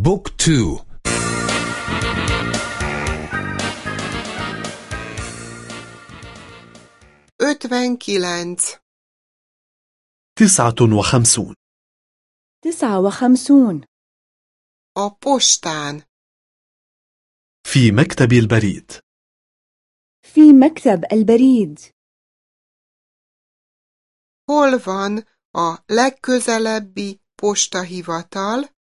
book two. Ötven kilenc. تسعة وخمسون. تسعة وخمسون. Postán. في مكتب البريد. في مكتب البريد. Hol van a legközelebbi postahivatal?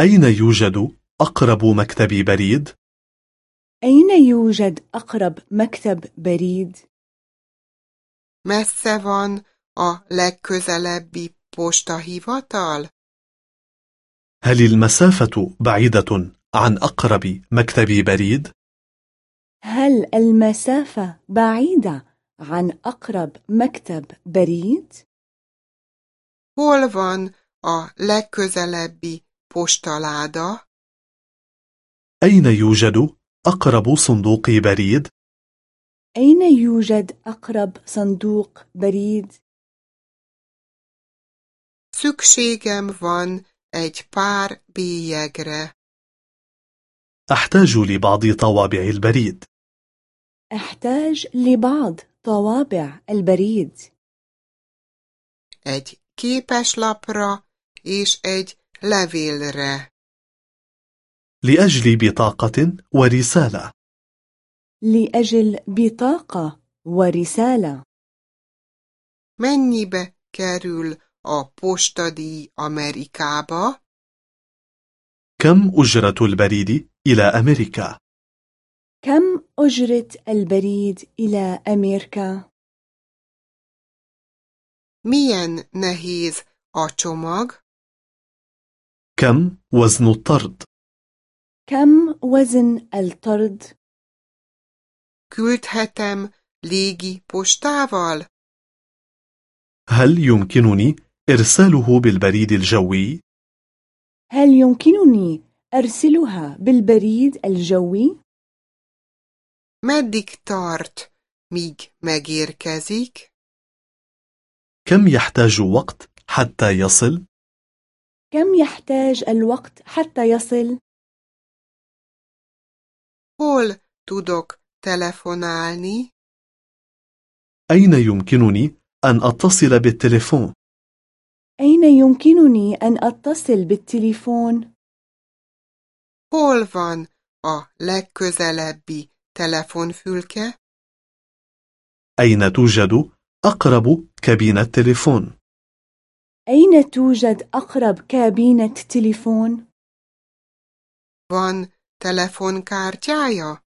أين يوجد أقرب مكتب بريد؟ أين يوجد أقرب مكتب بريد؟ messze van a legközelebbi postahivatal هل المسافة بعيدة عن أقرب مكتب بريد؟ هل المسافة بعيدة عن أقرب مكتب بريد؟ hol van a legközelebbi postaláda أين يوجد أقرب صندوق بريد؟ أين يوجد أقرب صندوق بريد؟ szükségem van egy pár bélyegre أحتاج لبعض طوابع البريد أحتاج لبعض طوابع البريد egy képeslapra és egy levélre لأجل بطاقة ورسالة لأجل بطاقة ورسالة Mennyibe kerül a postadíj Amerikába? كم أجرة البريد إلى أمريكا؟ كم أجرة البريد إلى أمريكا؟ Milyen nehéz a csomag? كم وزن الطرد؟ كم وزن الطرد؟ Küldhetem légi postával? هل يمكنني إرساله بالبريد الجوي؟ هل يمكنني أرسلها بالبريد الجوي؟ Meddig tart, míg megérkezik? كم يحتاج وقت حتى يصل؟ كم يحتاج الوقت حتى يصل؟ Hol tudok telefonálni? أين يمكنني أن أتصل بالتليفون؟ أين يمكنني أن أتصل بالتليفون؟ Hol van a legközelebbi telefonfülke? أين توجد أقرب كابينة تليفون؟ أين توجد أقرب كابينة تليفون؟ Van telefonkártyája?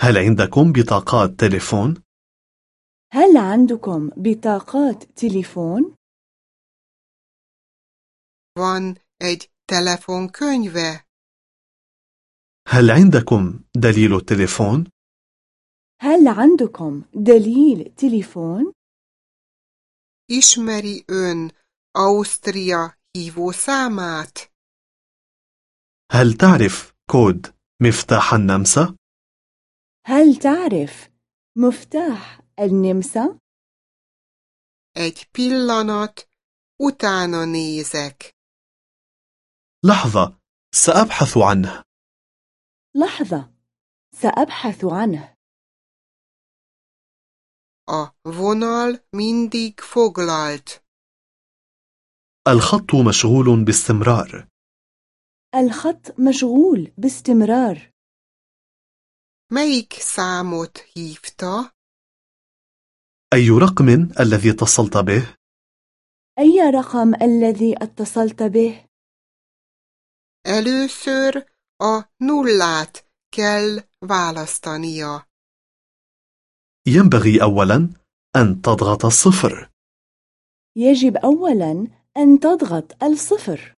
هل عندكم بطاقات تليفون؟ هل عندكم بطاقات تليفون؟ Van egy telefonkönyve? هل عندكم دليل التليفون؟ هل عندكم دليل تليفون؟ Ismeri ön Ausztria hívószámát? هل تعرف كود مفتاح النمسا؟ هل تعرف مفتاح النمسا؟ Egy pillanat, utána nézek. لحظة سأبحث عنه لحظة سأبحث عنه A vonal mindig foglalt. الخط مشغول باستمرار الخط مشغول باستمرار Melyik számot hívta? أي رقم الذي اتصلت به؟ أي رقم الذي اتصلت به؟ Először a nullát kell választania. ينبغي أولا أن تضغط الصفر يجب أولا أن تضغط الصفر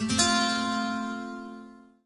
Thank you.